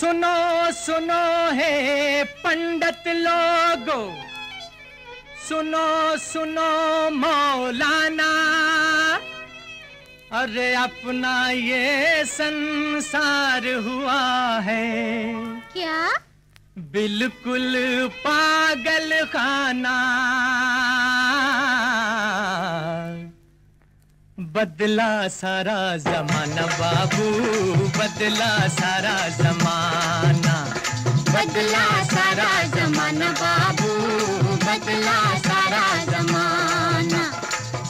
सुनो सुनो हे पंडित लोगो। सुनो सुनो मौलाना। अरे अपना ये संसार हुआ है। क्या? बिल्कुल पागल खाना। बदला सारा जमाना बाबू बदला सारा जमाना। बदला सारा जमाना बाबू बदला सारा जमाना।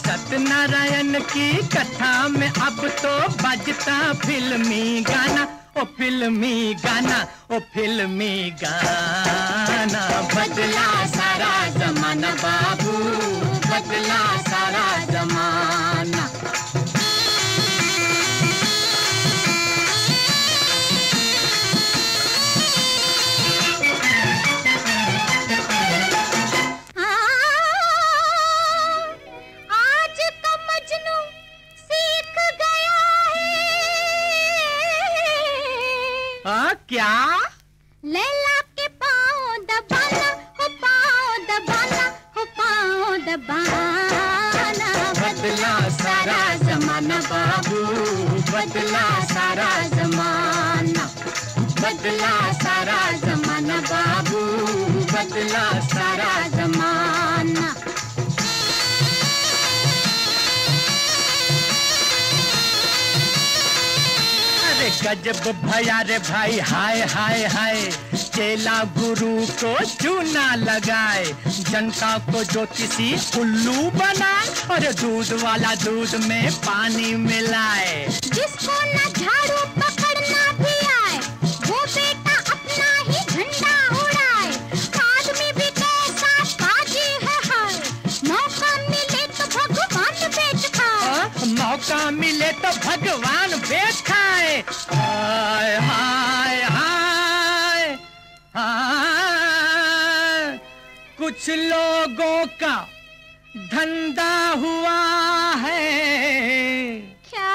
सत्यनारायण की कथा में अब तो बजता फिल्मी गाना ओ फिल्मी गाना ओ फिल्मी गाना। बदला सारा जमाना बाबू बदला सारा जमाना। आ, क्या? लैला के पाँव दबाना हो पाँव दबाना हो पाँव दबाना। बदला सारा जमाना बाबू बदला सारा जमाना। बदला सारा जमाना बाबू बदला सारा गजब भया रे भाई हाय हाय हाय। चेला गुरु को चूना लगाए? जनता को ज्योतिषी उल्लू बनाए और दूध वाला दूध में पानी मिलाए। जिसको न झाड़ू पकड़ना भी आए वो बेटा अपना ही झंडा उड़ाए। आदमी भी कैसा काजी है हाय। मौका मिले तो भगवान बेच खाए। मौका मिले तो भगवान कुछ लोगों का धंधा हुआ है। क्या?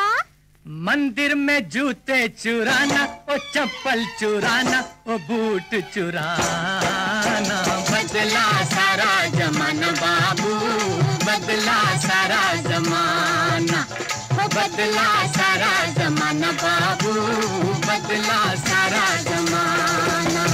मंदिर में जूते चुराना ओ चप्पल चुराना ओ बूट चुराना। बदला सारा जमाना बाबू बदला सारा जमाना। बदला सारा जमाना बाबू बदला सारा जमाना।